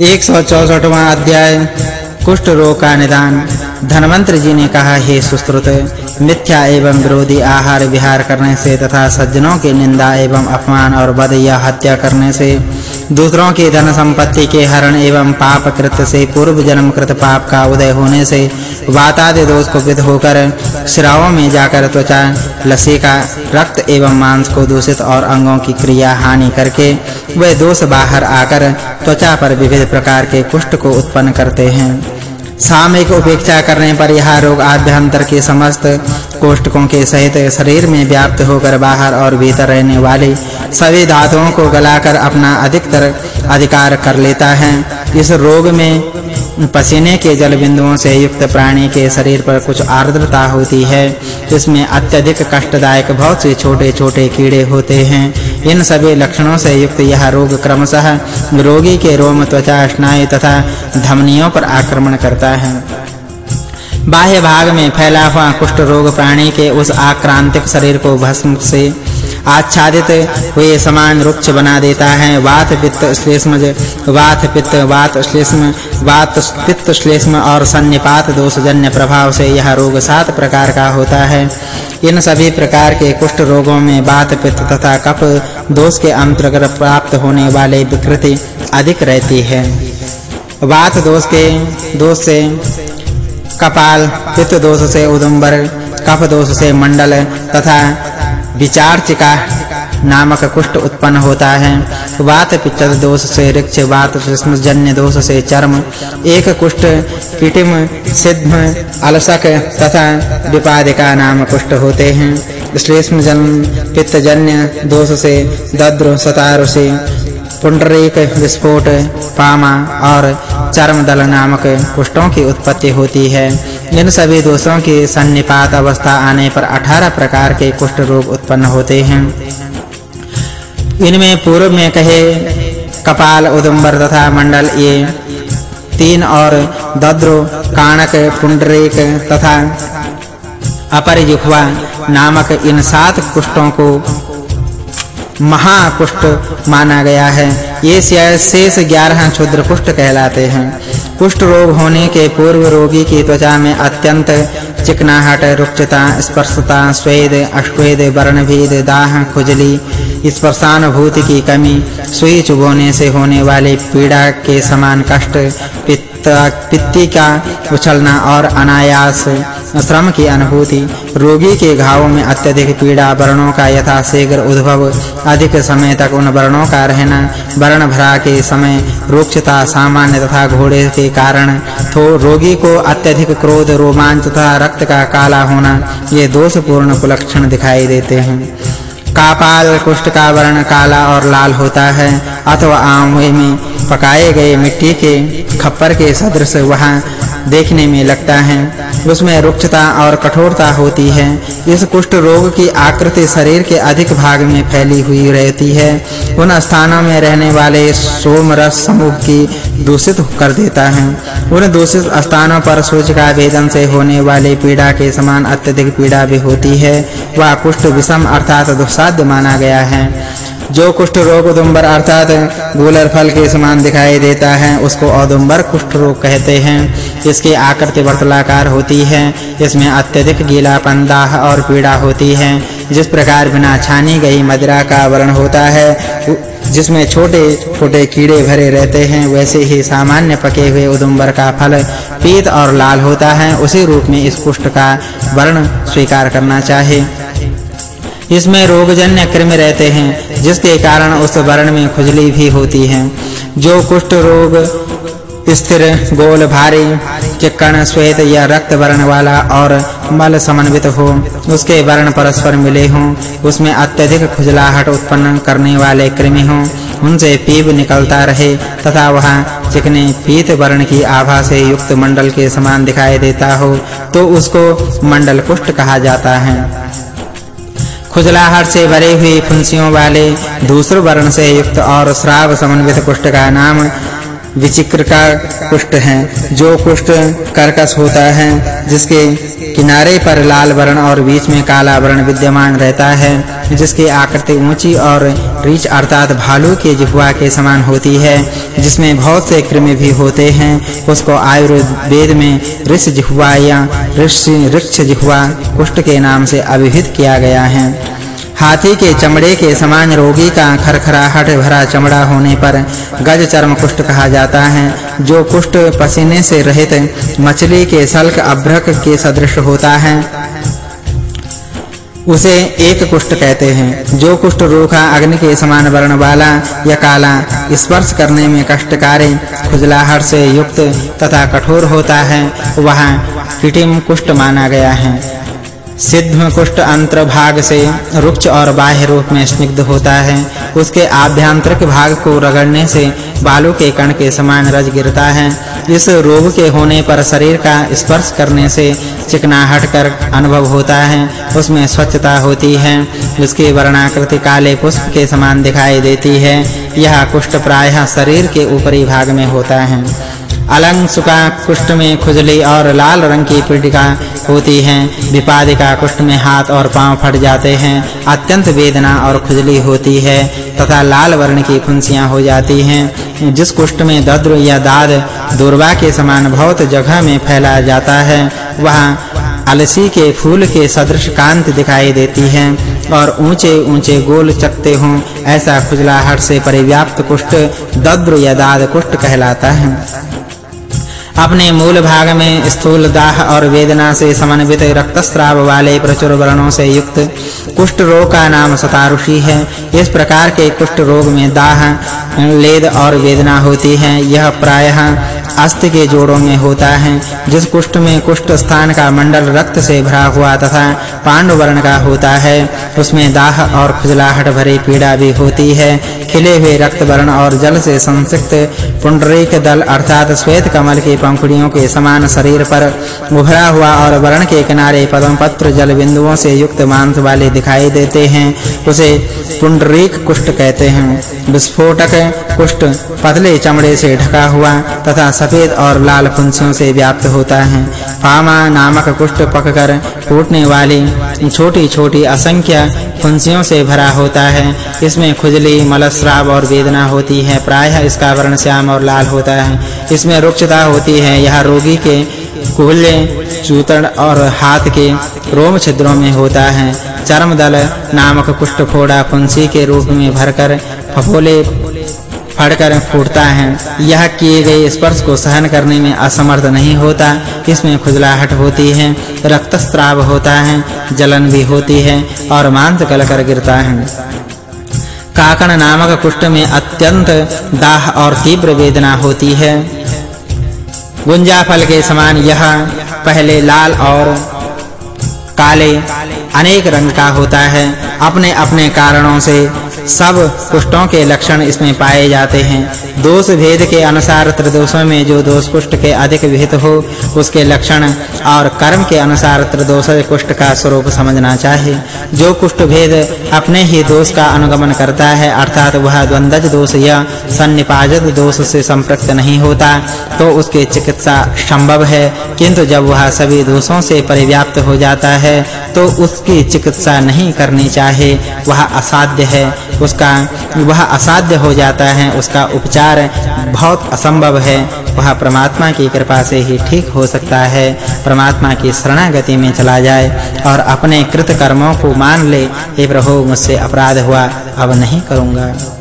164वां अध्याय कुष्ठ रोग का निदान धनवंत जी ने कहा, हे सुश्रुत, मिथ्या एवं विरोधी आहार विहार करने से तथा सज्जनों की निंदा एवं अपमान और वध या हत्या करने से दूसरों की धन संपत्ति के हरण एवं पाप कृत्य से पूर्व जन्म कृत पाप का उदय होने से वातादि दोष को विद होकर श्रावों में जाकर त्वचा लसीका रक्त एवं मांस को दूषित और अंगों की क्रिया हानि करके वे दोष बाहर आकर त्वचा पर विविध प्रकार के कुष्ठ को उत्पन्न करते हैं। सामयिक उपेक्षा करने पर यह रोग आभ्यंतर के समस्त कोष्ठकों के सहित शरीर में व्याप्त होकर बाहर और भीतर रहने वाले सभी धातुओं को गलाकर अपना अधिकतर अधिकार कर लेता है। इस रोग में पसीने के जल बिंदुओं से युक्त प्राणी के शरीर पर कुछ आर्द्रता होती है। इसमें अत्यधिक कष्टदायक बहुत से छोटे-छोटे कीड़े होते हैं। इन सभी लक्षणों से युक्त यह रोग क्रमशः रोगी के रोम त्वचा स्नायु तथा धमनियों पर आक्रमण करता है। बाह्य भाग में फैला हुआ कुष्ठ रोग प्राणी के उस आक्रांतिक शरीर को भस्म से आच्छादित हुए समान रुक्ष बना देता है। वात, पित्त श्लेष्मज वात, पित्त, वात, श्लेष्म, वात, पित्त, श्लेष्म और सन्निपात दोषजन्य प्रभाव से यह रोग सात प्रकार का होता है। इन सभी प्रकार के कुष्ठ रोगों में वात, पित्त तथा कफ दोष के अंतर्गत प्राप्त होने वाले विकृति अधिक रहती है। वात दोष के दोष से कपाल, पित्त दोष से उदुम्बर कफ दोष से मंडल तथा विचारचिका नामक कुष्ठ उत्पन्न होता है। वात पित्त दोष से ऋक्ष वात जन्य दोष से चर्म, एक कुष्ठ कीटिम, सिद्ध, अलसक तथा विपादिका नाम कुष्ठ होते हैं। श्लेष्म जन, पित्त जन्य दोष से, दद्र, सतार से पुंडरीक विस्फोट, पामा और चर्म दल नामक कुष्ठों की उत्पत्ति होती है। इन सभी दोषों की सन्निपात अवस्था आने पर 18 प्रकार के कुष्ठ रोग उत्पन्न होते हैं। इनमें पूर्व में कहे कपाल उदुम्बर तथा मंडल, ये तीन और दद्रो काणक पुंडरीक तथा अपर अपरिजुह्वा नामक इन सात कुष्ठों को महाकुष्ठ माना गया है। ये शेष 11 क्षुद्र कुष्ठ कहलाते हैं। कुष्ठ रोग होने के पूर्व रोगी की त्वचा में अत्यंत चिकनाहट, रुक्षता, स्पर्शता, स्वेद, अश्वेद, वर्णभेद, दाह, खुजली, स्पर्शानुभूति की कमी, सुई चुभोने से होने वाली पीड़ा के समान कष्ट, पित्त पित्ती का उछलना और अनायास, श्रम की अनुभूति रोगी के घावों में अत्यधिक पीड़ा वर्णों का यथा शीघ्र उद्भव। अधिक समय तक उन वर्णों का रहना, वर्ण भरा के समय रुक्षता, सामान्य तथा घोड़े के कारण तो रोगी को अत्यधिक क्रोध, रोमांच तथा रक्त का काला होना, ये दोषपूर्ण कुलक्षण दिखाई देते हैं। कापाल कुष्ठ का वर्ण काला और लाल होता है, अथवा आमवे में पकाए गए मिट्टी के खप्पर के सदृश वहाँ देखने में लगता है। उसमें रुक्षता और कठोरता होती है। इस कुष्ठ रोग की आकृति शरीर के अधिक भाग में फैली हुई रहती है। उन स्थानों में रहने वाले सोम रस समूह की दूषित कर देता है। उन दूषित स्थानों पर सूर्य का भेदन से होने वाली पीड़ा के समान अत्यधिक पीड़ा भी होती है। वह कुष्ठ विषम अर्थात दुस्साध्य माना गया है। जो कुष्ठ रोग उदुम्बर अर्थात गूलर फल के समान दिखाई देता है, उसको औदुम्बर कुष्ठ रोग कहते हैं। इसकी आकृति वर्तुलाकार होती है। इसमें अत्यधिक गीलापन, दाह और पीड़ा होती है। जिस प्रकार बिना छानी गई मदिरा का वर्ण होता है जिसमें छोटे-छोटे कीड़े भरे रहते हैं, वैसे ही सामान्य पके हुए उदुम्बर का फल पीत और लाल होता है। उसी रूप में इस कुष्ठ का वर्ण स्वीकार करना चाहिए। इसमें रोगजन्य कृमि रहते हैं, जिसके कारण उस वर्ण में खुजली भी होती है। जो कुष्ठ रोग, स्थिर, गोल, भारी, चिक्कण, श्वेत या रक्त वर्ण वाला और मल समन्वित हो, उसके वर्ण परस्पर मिले हों, उसमें अत्यधिक खुजलाहट उत्पन्न करने वाले कृमि हों, उनसे पीप निकलता रहे तथा वह चिकने पीत वर्ण की आभा से युक्त मंडल के समान दिखाई देता हो तो उसको मंडल कुष्ठ कहा जाता है। खुजलाहट से भरे हुए फुंसियों वाले दूसरे वर्ण से युक्त और श्राव समन्वित कुष्ठ का नाम विचित्र का कुष्ठ है, जो कुष्ठ कर्कश होता है, जिसके किनारे पर लाल वर्ण और बीच में काला वर्ण विद्यमान रहता है, जिसकी आकृति ऊँची और रीछ अर्थात भालू के जिह्वा के समान होती है, जिसमें बहुत से कृमि भी होते हैं, उसको आयुर्वेद में ऋष जिह्वा या ऋषि ऋक्ष जिह्वा कुष्ठ के नाम से अभिहित किया गया है। हाथी के चमड़े के समान रोगी का खरखराहट भरा चमड़ा होने पर गज चर्म कुष्ठ कहा जाता है, जो कुष्ठ पसीने से रहित मछली के सल्क अभ्रक के सदृश होता है। उसे एक कुष्ठ कहते हैं, जो कुष्ठ रूखा अग्नि के समान वर्ण वाला या काला, स्पर्श करने में कष्टकारी, खुजलाहट से युक्त तथा कठोर होता है, वह किटिम कुष्ठ माना गया है। सिद्ध कुष्ठ अंतर भाग से रुक्ष और बाह्य रूप में स्निग्ध होता है। उसके आभ्यंतरिक भाग को रगड़ने से बालू के कण के समान रज गिरता है। इस रोग के होने पर शरीर का स्पर्श करने से चिकनाहट कर अनुभव होता है। उसमें स्वच्छता होती है। उसकी वर्णाकृति काले पुष्प के समान दिखाई देती है। यह कुष्ठ प्रायः शरीर के ऊपरी भाग में होता है। अलंग सुका कुष्ठ में खुजली और लाल रंग की पीड़िका होती है। विपादिका कुष्ठ में हाथ और पाँव फट जाते हैं। अत्यंत वेदना और खुजली होती है तथा लाल वर्ण की फुंसियाँ हो जाती हैं। जिस कुष्ठ में दद्र या दाद दुर्वा के समान बहुत जगह में फैला जाता है, वह अलसी के फूल के सदृश कांत दिखाई देती है और ऊंचे-ऊंचे गोल चकते हों, ऐसा खुजलाहट से परिव्याप्त कुष्ठ दद्र या दाद कुष्ठ कहलाता है। अपने मूल भाग में स्थूल दाह और वेदना से समन्वित रक्तस्राव वाले प्रचुर वर्णों से युक्त कुष्ठ रोग का नाम सतारुषि है। इस प्रकार के कुष्ठ रोग में दाह, लेद और वेदना होती है। यह प्रायः अस्थि के जोड़ों में होता है, जिस कुष्ठ में कुष्ठ स्थान का मंडल रक्त से भरा हुआ तथा पांडु वर्ण का होता है, उसमें दाह और खुजलाहट भरी पीड़ा भी होती है। खिले हुए रक्त वर्ण और जल से संसिक्त पुंडरीक दल अर्थात श्वेत कमल की पंखुड़ियों के समान शरीर पर उभरा हुआ और वर्ण के किनारे पद्म पत्र जल बिंदुओं से युक्त मांस वाले दिखाई देते हैं, उसे पुंडरीक कुष्ठ कहते हैं। विस्फोटक कुष्ठ पतले चमड़े से ढका हुआ तथा सफ़ेद और लाल फुंसियों से व्याप्त होता है। पामा नामक कुष्ठ पककर फूटने वाली छोटी-छोटी असंख्य फुंसियों से भरा होता है। इसमें खुजली, मलस्राव और वेदना होती है। प्रायः इसका वर्ण श्याम और लाल होता है। इसमें रुक्षता होती है। यह रोगी के कुहले, चूतड़ और हाथ के रोम छिद्रों में होता है। चर्मदल नामक कुष्ठ फोड़ा फुंसी के रूप में भरकर फफोले फड़कर फूटता है। यह किए गए स्पर्श को सहन करने में असमर्थ नहीं होता। इसमें खुजलाहट होती है, रक्तस्राव होता है, जलन भी होती है और मांस गलकर गिरता है। काकण नामक कुष्ठ में अत्यंत दाह और तीव्र वेदना होती है। गुंजा फल के समान यह पहले लाल और काले अनेक रंग का होता है। अपने अपने कारणों से सब कुष्ठों के लक्षण इसमें पाए जाते हैं। दोष भेद के अनुसार त्रिदोषों में जो दोष कुष्ठ के अधिक विहित हो, उसके लक्षण और कर्म के अनुसार त्रिदोष कुष्ठ का स्वरूप समझना चाहिए। जो कुष्ठ भेद अपने ही दोष का अनुगमन करता है, अर्थात वह द्वंद्वज दोष या सन्निपाजत दोष से संपृक्त नहीं होता तो उसकी चिकित्सा संभव है। किंतु जब वह सभी दोषों से परिव्याप्त हो जाता है तो उसकी चिकित्सा नहीं करनी चाहिए। वह असाध्य है। उसका वह असाध्य हो जाता है, उसका उपचार बहुत असंभव है। वह परमात्मा की कृपा से ही ठीक हो सकता है। परमात्मा की शरणागति में चला जाए और अपने कृत कर्मों को मान ले, हे प्रभु, मुझसे अपराध हुआ, अब नहीं करूँगा।